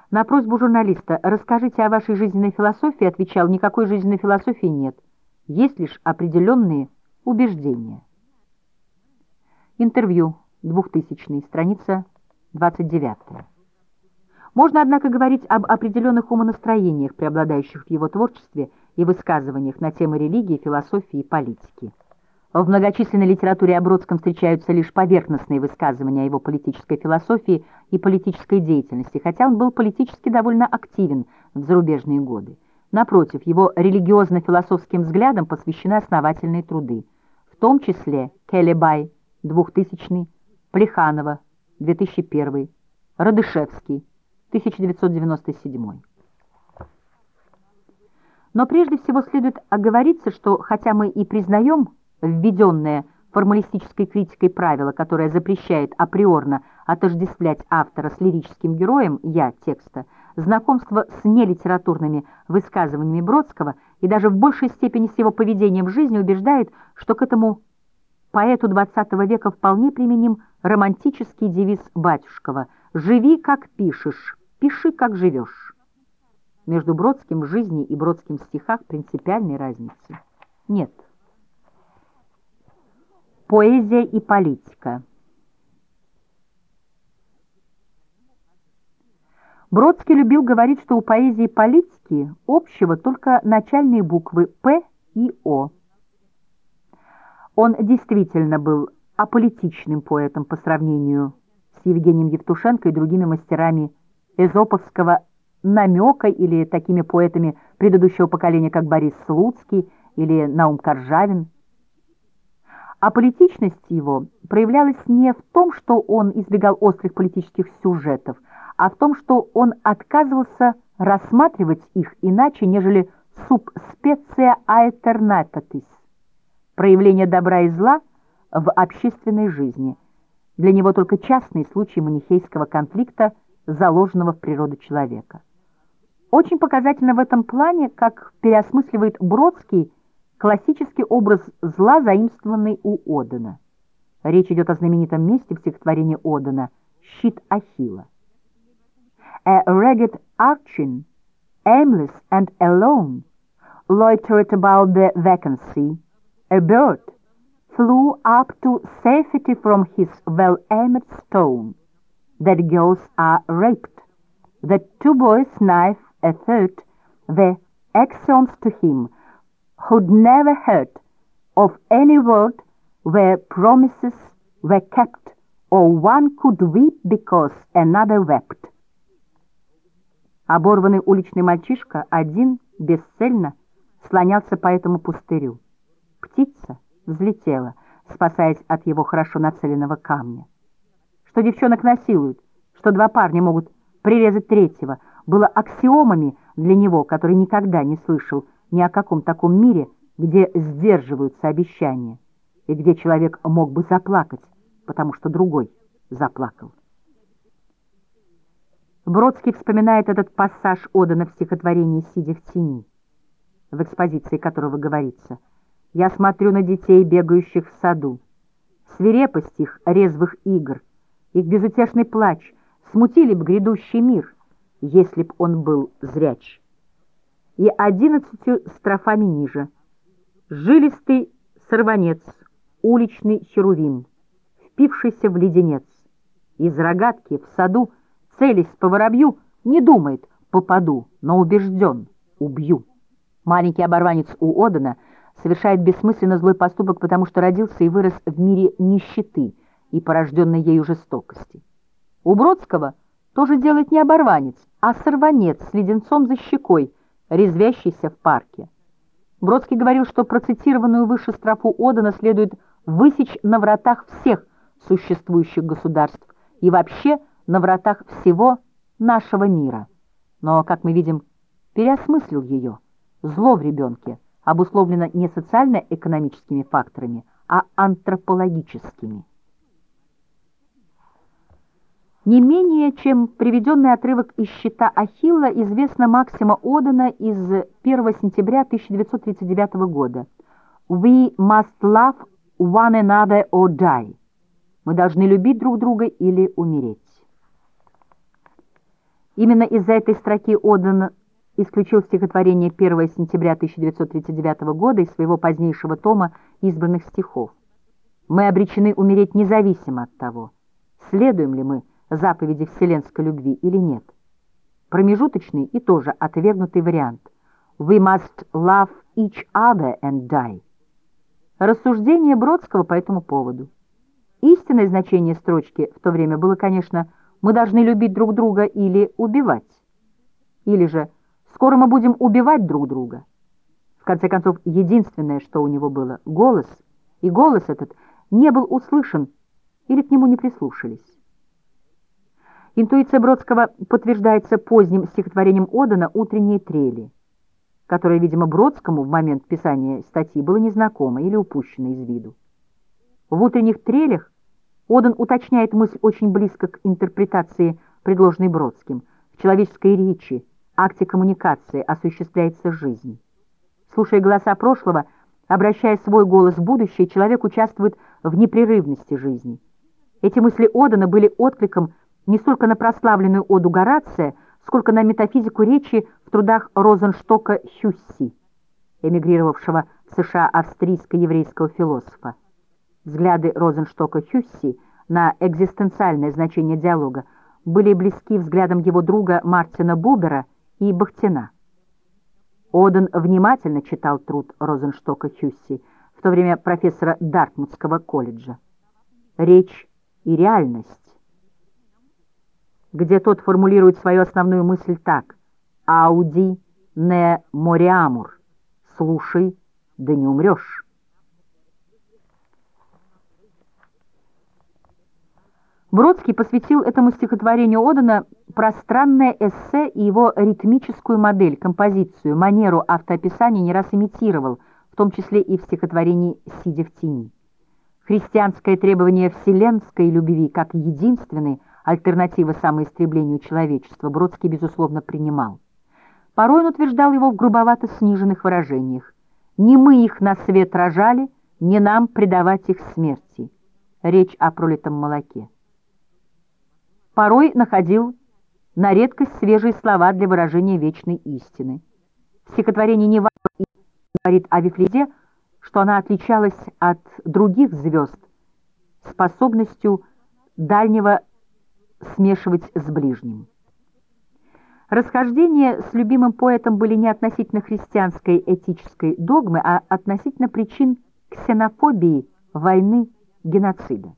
На просьбу журналиста «Расскажите о вашей жизненной философии» отвечал «Никакой жизненной философии нет, есть лишь определенные убеждения». Интервью, 2000 страница 29. Можно, однако, говорить об определенных умонастроениях, преобладающих в его творчестве и высказываниях на темы религии, философии и политики. В многочисленной литературе о Бродском встречаются лишь поверхностные высказывания о его политической философии и политической деятельности, хотя он был политически довольно активен в зарубежные годы. Напротив, его религиозно-философским взглядам посвящены основательные труды, в том числе Келебай, 2000 Плеханова, 2001 Радышевский, 1997 Но прежде всего следует оговориться, что хотя мы и признаем введенное формалистической критикой правило, которое запрещает априорно отождествлять автора с лирическим героем «я» текста, знакомство с нелитературными высказываниями Бродского и даже в большей степени с его поведением в жизни убеждает, что к этому поэту XX века вполне применим романтический девиз Батюшкова «Живи, как пишешь, пиши, как живешь». Между Бродским в жизни и Бродским в стихах принципиальной разницы нет. Поэзия и политика. Бродский любил говорить, что у поэзии и политики общего только начальные буквы «П» и «О». Он действительно был аполитичным поэтом по сравнению с Евгением Евтушенко и другими мастерами эзоповского намека или такими поэтами предыдущего поколения, как Борис Слуцкий или Наум Коржавин. А политичность его проявлялась не в том, что он избегал острых политических сюжетов, а в том, что он отказывался рассматривать их иначе, нежели subspecia aeternatatis, проявление добра и зла в общественной жизни. Для него только частный случай манихейского конфликта, заложенного в природу человека. Очень показательно в этом плане, как переосмысливает Бродский классический образ зла, заимствованный у Одена. Речь идет о знаменитом месте в стихотворении Одена «Щит Ахилла». A ragged urchin, aimless and alone, loitered about the vacancy. A bird flew up to safety from his well-aimed stone. That girls are raped. The two boys knife a third, the axioms to him, who'd never heard of any world where promises were kept or one could weep because another wept. Оборванный уличный мальчишка один, бесцельно, слонялся по этому пустырю. Птица взлетела, спасаясь от его хорошо нацеленного камня. Что девчонок насилуют, что два парня могут прирезать третьего, было аксиомами для него, который никогда не слышал ни о каком таком мире, где сдерживаются обещания, и где человек мог бы заплакать, потому что другой заплакал. Бродский вспоминает этот пассаж Одана в стихотворении «Сидя в тени», в экспозиции которого говорится «Я смотрю на детей, бегающих в саду. Свирепость их резвых игр, их безутешный плач смутили б грядущий мир, если б он был зряч» и одиннадцатью строфами ниже. Жилистый сорванец, уличный херувим, впившийся в леденец. Из рогатки в саду, целясь по воробью, не думает «попаду», но убежден «убью». Маленький оборванец у Одена совершает бессмысленно злой поступок, потому что родился и вырос в мире нищеты и порожденной ею жестокости. У Бродского тоже делает не оборванец, а сорванец с леденцом за щекой – резвящийся в парке. Бродский говорил, что процитированную выше строфу Одена следует высечь на вратах всех существующих государств и вообще на вратах всего нашего мира. Но, как мы видим, переосмыслил ее. Зло в ребенке обусловлено не социально-экономическими факторами, а антропологическими. Не менее, чем приведенный отрывок из «Щита Ахилла» известна Максима Одена из 1 сентября 1939 года. «We must love one another or die». Мы должны любить друг друга или умереть. Именно из-за этой строки Оден исключил стихотворение 1 сентября 1939 года из своего позднейшего тома избранных стихов. Мы обречены умереть независимо от того, следуем ли мы заповеди вселенской любви или нет. Промежуточный и тоже отвергнутый вариант. We must love each other and die. Рассуждение Бродского по этому поводу. Истинное значение строчки в то время было, конечно, «мы должны любить друг друга или убивать». Или же «скоро мы будем убивать друг друга». В конце концов, единственное, что у него было — голос, и голос этот не был услышан или к нему не прислушались. Интуиция Бродского подтверждается поздним стихотворением Одена «Утренние трели», которое, видимо, Бродскому в момент писания статьи было незнакомо или упущено из виду. В «Утренних трелях» Оден уточняет мысль очень близко к интерпретации, предложенной Бродским. В человеческой речи, акте коммуникации осуществляется жизнь. Слушая голоса прошлого, обращая свой голос в будущее, человек участвует в непрерывности жизни. Эти мысли Одена были откликом не столько на прославленную оду Горация, сколько на метафизику речи в трудах Розенштока Хюсси, эмигрировавшего в США австрийско-еврейского философа. Взгляды Розенштока Хюсси на экзистенциальное значение диалога были близки взглядам его друга Мартина Бубера и Бахтина. Оден внимательно читал труд Розенштока Хюсси, в то время профессора Дартмутского колледжа. «Речь и реальность», где тот формулирует свою основную мысль так «Ауди не мориамур» — «Слушай, да не умрешь». Бродский посвятил этому стихотворению Одена пространное эссе и его ритмическую модель, композицию, манеру автоописания не раз имитировал, в том числе и в стихотворении «Сидя в тени». Христианское требование вселенской любви как единственной альтернативы самоистреблению человечества Бродский, безусловно, принимал. Порой он утверждал его в грубовато сниженных выражениях. «Не мы их на свет рожали, не нам предавать их смерти». Речь о пролитом молоке порой находил на редкость свежие слова для выражения вечной истины. В стихотворении Нева говорит о Вифлезе, что она отличалась от других звезд способностью дальнего смешивать с ближним. Расхождения с любимым поэтом были не относительно христианской этической догмы, а относительно причин ксенофобии, войны, геноцида.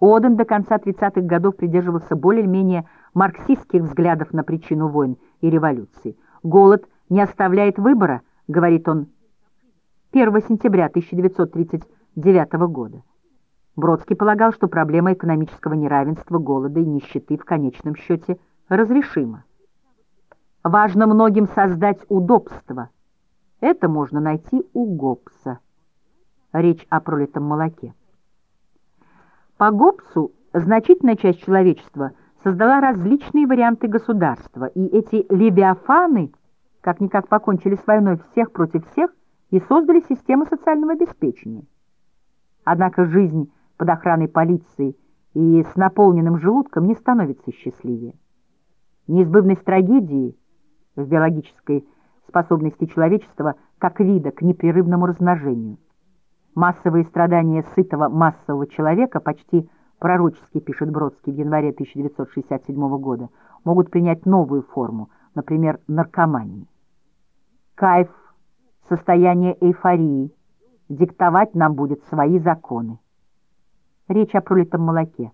Оден до конца 30-х годов придерживался более-менее марксистских взглядов на причину войн и революций. «Голод не оставляет выбора», — говорит он 1 сентября 1939 года. Бродский полагал, что проблема экономического неравенства, голода и нищеты в конечном счете разрешима. Важно многим создать удобство. Это можно найти у Гоббса. Речь о пролитом молоке. По Гоббсу значительная часть человечества создала различные варианты государства, и эти левиафаны как-никак покончили с войной всех против всех и создали систему социального обеспечения. Однако жизнь под охраной полиции и с наполненным желудком не становится счастливее. Неизбывность трагедии в биологической способности человечества как вида к непрерывному размножению – Массовые страдания сытого массового человека, почти пророчески пишет Бродский в январе 1967 года, могут принять новую форму, например, наркомании. Кайф, состояние эйфории, диктовать нам будет свои законы. Речь о пролитом молоке.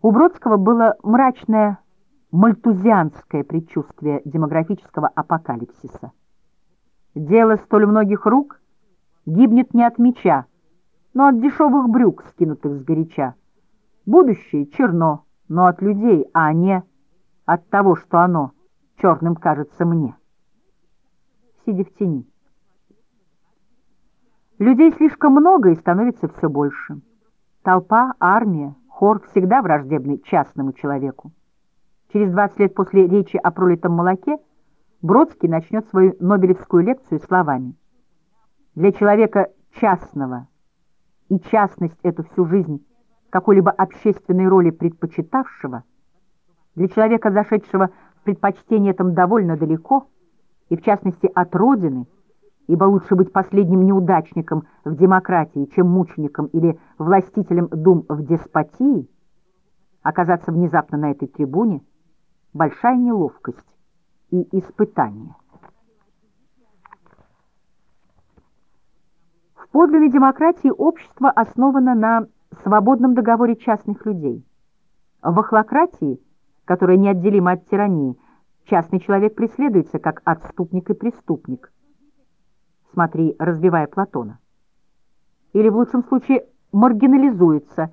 У Бродского было мрачное мальтузианское предчувствие демографического апокалипсиса. Дело столь многих рук — гибнет не от меча, но от дешевых брюк, скинутых сгоряча. Будущее черно, но от людей, а не от того, что оно черным кажется мне. Сидя в тени. Людей слишком много и становится все больше. Толпа, армия, хор всегда враждебны частному человеку. Через 20 лет после речи о пролитом молоке Бродский начнет свою Нобелевскую лекцию словами Для человека частного и частность эту всю жизнь какой-либо общественной роли предпочитавшего, для человека, зашедшего в предпочтение этом довольно далеко, и в частности от Родины, ибо лучше быть последним неудачником в демократии, чем мучеником или властителем дум в деспотии, оказаться внезапно на этой трибуне — большая неловкость и испытание. В подлинной демократии общество основано на свободном договоре частных людей. В охлократии, которая неотделима от тирании, частный человек преследуется как отступник и преступник. Смотри, разбивая Платона. Или в лучшем случае маргинализуется.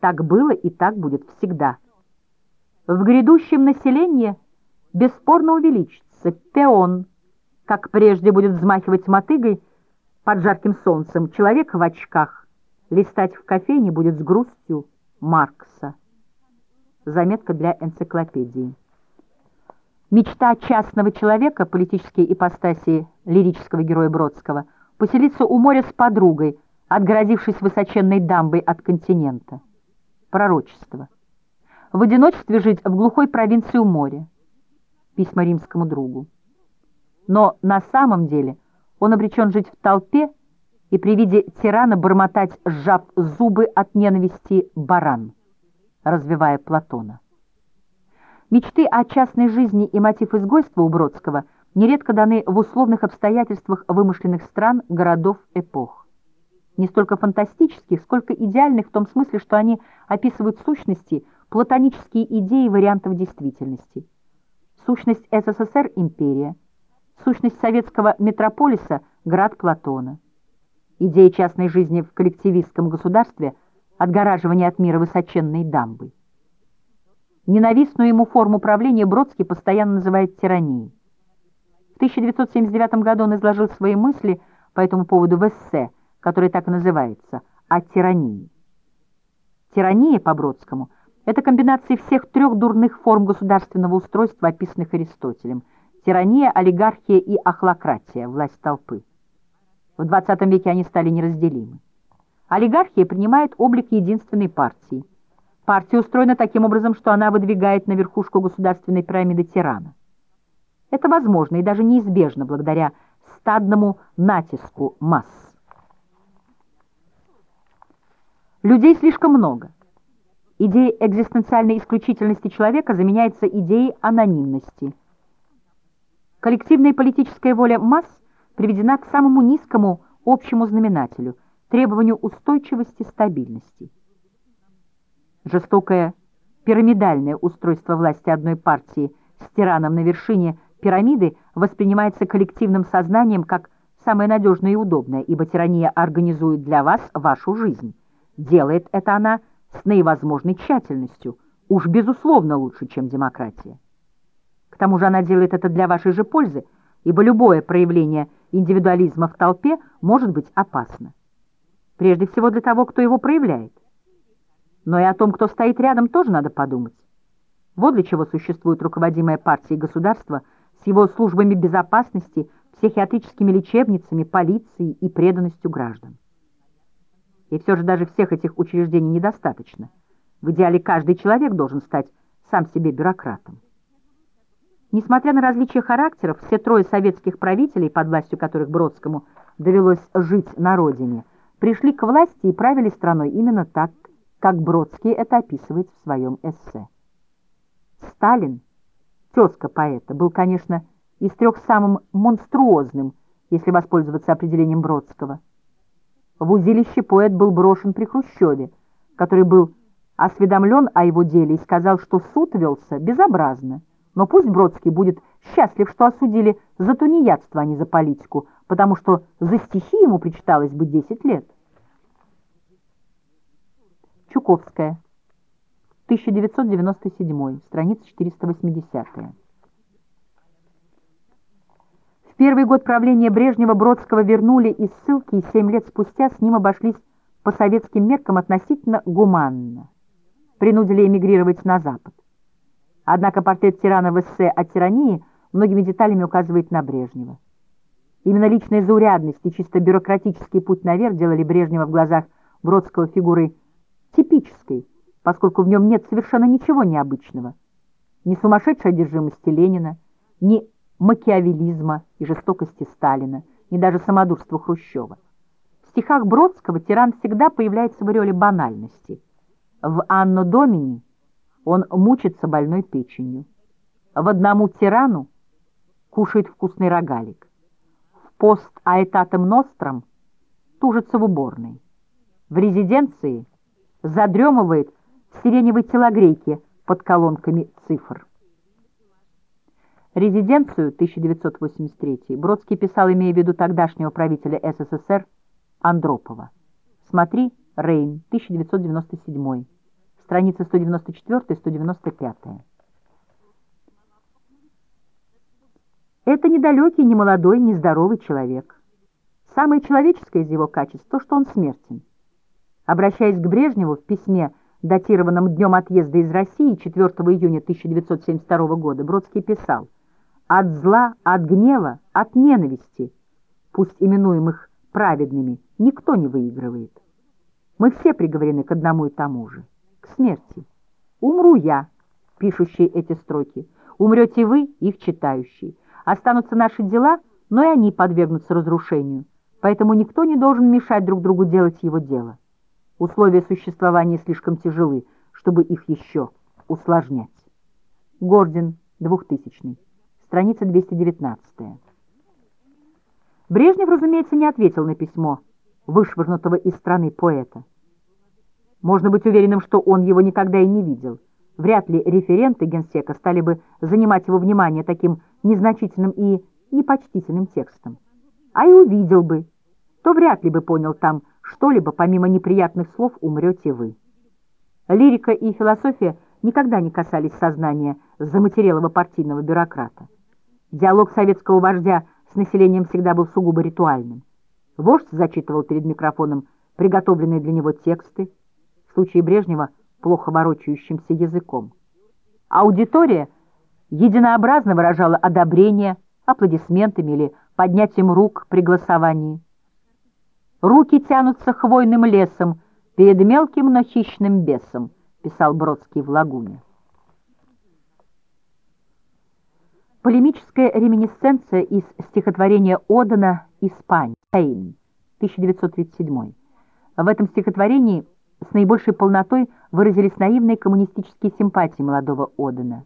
Так было и так будет всегда. В грядущем населении бесспорно увеличится пеон, как прежде будет взмахивать мотыгой под жарким солнцем человек в очках, листать в кофейне будет с грустью Маркса. Заметка для энциклопедии. Мечта частного человека, политические ипостаси лирического героя Бродского, поселиться у моря с подругой, отгородившись высоченной дамбой от континента. Пророчество. В одиночестве жить в глухой провинции у моря. Письма римскому другу. Но на самом деле он обречен жить в толпе и при виде тирана бормотать, сжав зубы от ненависти, баран, развивая Платона. Мечты о частной жизни и мотив изгойства у Бродского нередко даны в условных обстоятельствах вымышленных стран, городов, эпох. Не столько фантастических, сколько идеальных в том смысле, что они описывают сущности, платонические идеи вариантов действительности. Сущность СССР – империя, сущность советского метрополиса – град Платона. Идея частной жизни в коллективистском государстве – отгораживание от мира высоченной дамбой. Ненавистную ему форму правления Бродский постоянно называет тиранией. В 1979 году он изложил свои мысли по этому поводу в эссе, которое так и называется «О тирании». Тирания, по Бродскому, это комбинация всех трех дурных форм государственного устройства, описанных Аристотелем. Тирания, олигархия и ахлократия, власть толпы. В XX веке они стали неразделимы. Олигархия принимает облик единственной партии. Партия устроена таким образом, что она выдвигает на верхушку государственной пирамиды тирана. Это возможно и даже неизбежно благодаря стадному натиску масс. Людей слишком много. Идея экзистенциальной исключительности человека заменяется идеей анонимности. Коллективная политическая воля масс приведена к самому низкому общему знаменателю – требованию устойчивости, стабильности. Жестокое пирамидальное устройство власти одной партии с тираном на вершине пирамиды воспринимается коллективным сознанием как самое надежное и удобное, ибо тирания организует для вас вашу жизнь. Делает это она – с наивозможной тщательностью, уж безусловно лучше, чем демократия. К тому же она делает это для вашей же пользы, ибо любое проявление индивидуализма в толпе может быть опасно. Прежде всего для того, кто его проявляет. Но и о том, кто стоит рядом, тоже надо подумать. Вот для чего существует руководимая партией государства с его службами безопасности, психиатрическими лечебницами, полицией и преданностью граждан. И все же даже всех этих учреждений недостаточно. В идеале каждый человек должен стать сам себе бюрократом. Несмотря на различия характеров, все трое советских правителей, под властью которых Бродскому довелось жить на родине, пришли к власти и правили страной именно так, как Бродский это описывает в своем эссе. Сталин, тезка поэта, был, конечно, из трех самым монструозным, если воспользоваться определением Бродского – в узилище поэт был брошен при Хрущеве, который был осведомлен о его деле и сказал, что суд велся безобразно. Но пусть Бродский будет счастлив, что осудили за тунеядство, а не за политику, потому что за стихи ему причиталось бы 10 лет. Чуковская, 1997, страница 480. В первый год правления Брежнева Бродского вернули из ссылки и семь лет спустя с ним обошлись по советским меркам относительно гуманно. Принудили эмигрировать на Запад. Однако портрет тирана в эссе о тирании многими деталями указывает на Брежнева. Именно личная заурядность и чисто бюрократический путь наверх делали Брежнева в глазах Бродского фигурой типической, поскольку в нем нет совершенно ничего необычного. Ни сумасшедшей одержимости Ленина, ни макиавелизма и жестокости Сталина, ни даже самодурства Хрущева. В стихах Бродского тиран всегда появляется в ореоле банальности. В «Анно Домини» он мучится больной печенью. В «Одному тирану» кушает вкусный рогалик. В «Пост Аэтатом Ностром» тужится в уборной. В резиденции задремывает сиреневой телогрейке под колонками цифр. Резиденцию 1983 Бродский писал, имея в виду тогдашнего правителя СССР Андропова. Смотри, Рейн, 1997, страница 194-195. Это недалекий, не молодой, не здоровый человек. Самое человеческое из его качеств — то, что он смертен. Обращаясь к Брежневу в письме, датированном днем отъезда из России 4 июня 1972 года, Бродский писал от зла, от гнева, от ненависти, пусть именуемых праведными, никто не выигрывает. Мы все приговорены к одному и тому же, к смерти. Умру я, пишущий эти строки, умрете вы, их читающий. Останутся наши дела, но и они подвергнутся разрушению, поэтому никто не должен мешать друг другу делать его дело. Условия существования слишком тяжелы, чтобы их еще усложнять. Гордин, 2000 страница 219. Брежнев, разумеется, не ответил на письмо вышвырнутого из страны поэта. Можно быть уверенным, что он его никогда и не видел. Вряд ли референты генсека стали бы занимать его внимание таким незначительным и непочтительным текстом. А и увидел бы, то вряд ли бы понял там что-либо, помимо неприятных слов «умрете вы». Лирика и философия никогда не касались сознания заматерелого партийного бюрократа. Диалог советского вождя с населением всегда был сугубо ритуальным. Вождь зачитывал перед микрофоном приготовленные для него тексты, в случае Брежнева плохо ворочающимся языком. Аудитория единообразно выражала одобрение аплодисментами или поднятием рук при голосовании. «Руки тянутся хвойным лесом перед мелким, но хищным бесом», писал Бродский в «Лагуне». Полемическая реминисценция из стихотворения Одена «Испань» Эйн, 1937. В этом стихотворении с наибольшей полнотой выразились наивные коммунистические симпатии молодого Одена.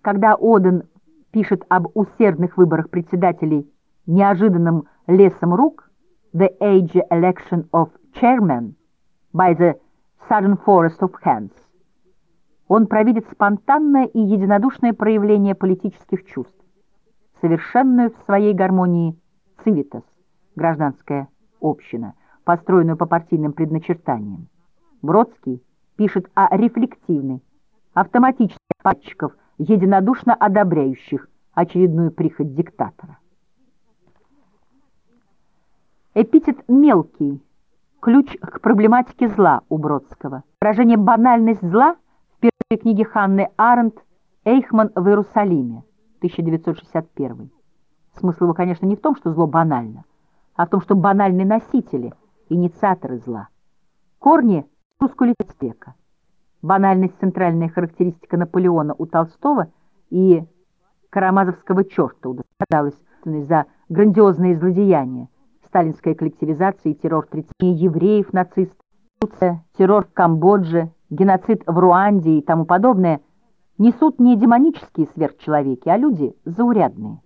Когда Оден пишет об усердных выборах председателей неожиданным лесом рук «The age election of chairman by the sudden forest of hands», он провидит спонтанное и единодушное проявление политических чувств, совершенную в своей гармонии цивитас, гражданская община, построенную по партийным предначертаниям. Бродский пишет о рефлективной, автоматических пальчиков, единодушно одобряющих очередную прихоть диктатора. Эпитет «мелкий» — ключ к проблематике зла у Бродского. Выражение «банальность зла» первой книге Ханны Аренд «Эйхман в Иерусалиме», 1961. Смысл его, конечно, не в том, что зло банально, а в том, что банальны носители, инициаторы зла. Корни русского века. Банальность – центральная характеристика Наполеона у Толстого и карамазовского черта удосталась за грандиозные злодеяния, сталинская коллективизация и террор 30 евреев, нацистов, террор в Камбодже, геноцид в Руанде и тому подобное, несут не демонические сверхчеловеки, а люди заурядные.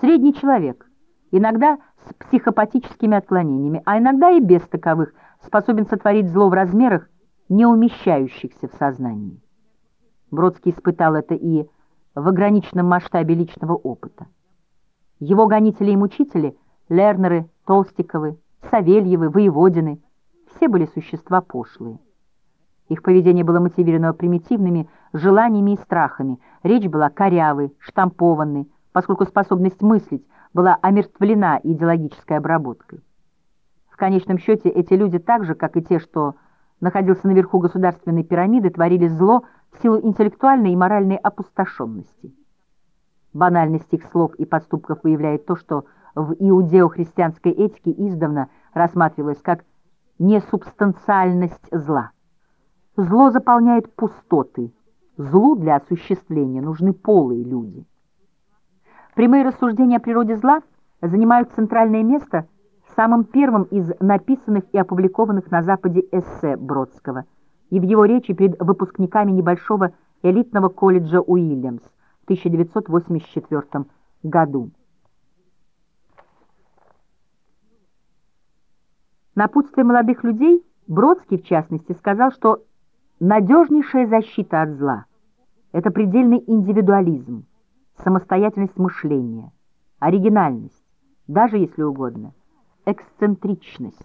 Средний человек, иногда с психопатическими отклонениями, а иногда и без таковых, способен сотворить зло в размерах, не умещающихся в сознании. Бродский испытал это и в ограниченном масштабе личного опыта. Его гонители и мучители, Лернеры, Толстиковы, Савельевы, Воеводины, все были существа пошлые. Их поведение было мотивировано примитивными желаниями и страхами. Речь была корявой, штампованной, поскольку способность мыслить была омертвлена идеологической обработкой. В конечном счете эти люди так же, как и те, что находился наверху государственной пирамиды, творили зло в силу интеллектуальной и моральной опустошенности. Банальность их слов и поступков выявляет то, что в иудео-христианской этике издавна рассматривалось как несубстанциальность зла. Зло заполняет пустоты. Злу для осуществления нужны полые люди. Прямые рассуждения о природе зла занимают центральное место в самом первом из написанных и опубликованных на Западе эссе Бродского и в его речи перед выпускниками небольшого элитного колледжа Уильямс в 1984 году. Напутствие молодых людей Бродский, в частности, сказал, что надежнейшая защита от зла — это предельный индивидуализм, самостоятельность мышления, оригинальность, даже, если угодно, эксцентричность.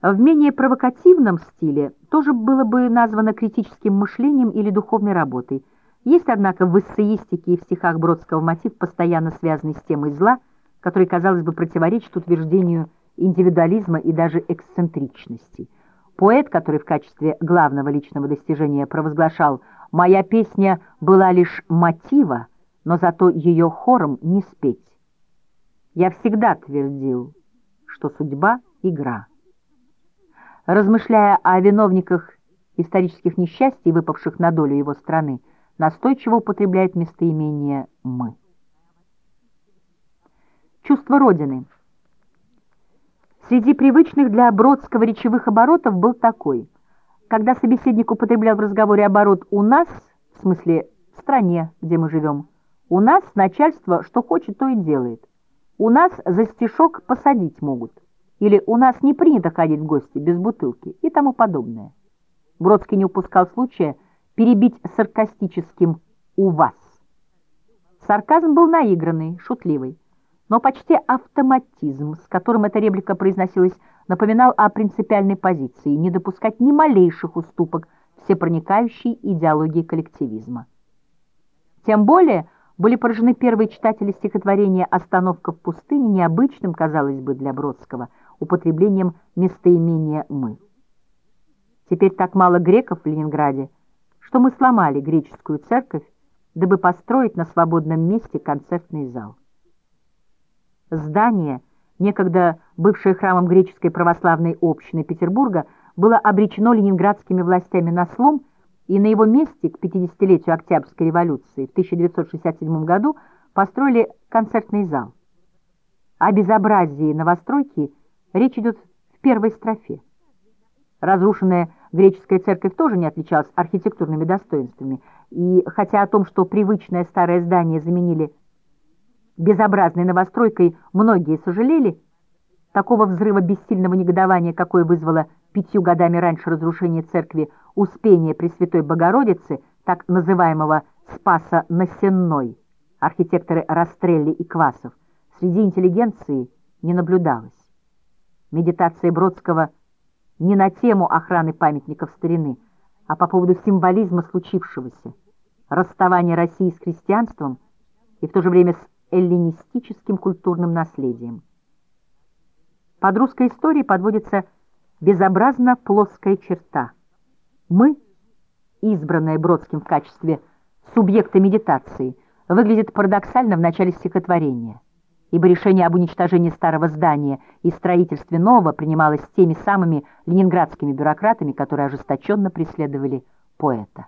В менее провокативном стиле тоже было бы названо критическим мышлением или духовной работой. Есть, однако, в эссеистике и в стихах Бродского мотив, постоянно связанный с темой зла, который, казалось бы, противоречит утверждению индивидуализма и даже эксцентричности. Поэт, который в качестве главного личного достижения провозглашал «Моя песня была лишь мотива, но зато ее хором не спеть». Я всегда твердил, что судьба — игра. Размышляя о виновниках исторических несчастий, выпавших на долю его страны, настойчиво употребляет местоимение «мы». Чувство Родины — Среди привычных для Бродского речевых оборотов был такой. Когда собеседник употреблял в разговоре оборот «у нас», в смысле «в стране, где мы живем», «у нас начальство что хочет, то и делает», «у нас за стишок посадить могут», или «у нас не принято ходить в гости без бутылки» и тому подобное. Бродский не упускал случая перебить саркастическим «у вас». Сарказм был наигранный, шутливый но почти автоматизм, с которым эта реплика произносилась, напоминал о принципиальной позиции не допускать ни малейших уступок всепроникающей идеологии коллективизма. Тем более были поражены первые читатели стихотворения «Остановка в пустыне» необычным, казалось бы, для Бродского, употреблением местоимения «мы». Теперь так мало греков в Ленинграде, что мы сломали греческую церковь, дабы построить на свободном месте концертный зал. Здание, некогда бывшее храмом греческой православной общины Петербурга, было обречено ленинградскими властями на слом, и на его месте к 50-летию Октябрьской революции в 1967 году построили концертный зал. О безобразии новостройки речь идет в первой строфе. Разрушенная греческая церковь тоже не отличалась архитектурными достоинствами, и хотя о том, что привычное старое здание заменили безобразной новостройкой многие сожалели, такого взрыва бессильного негодования, какое вызвало пятью годами раньше разрушение церкви Успения Пресвятой Богородицы, так называемого Спаса на Сенной, архитекторы Растрелли и Квасов, среди интеллигенции не наблюдалось. Медитация Бродского не на тему охраны памятников старины, а по поводу символизма случившегося, расставания России с христианством и в то же время с эллинистическим культурным наследием. Под русской историей подводится безобразно плоская черта. Мы, избранная Бродским в качестве субъекта медитации, выглядит парадоксально в начале стихотворения, ибо решение об уничтожении старого здания и строительстве нового принималось теми самыми ленинградскими бюрократами, которые ожесточенно преследовали поэта.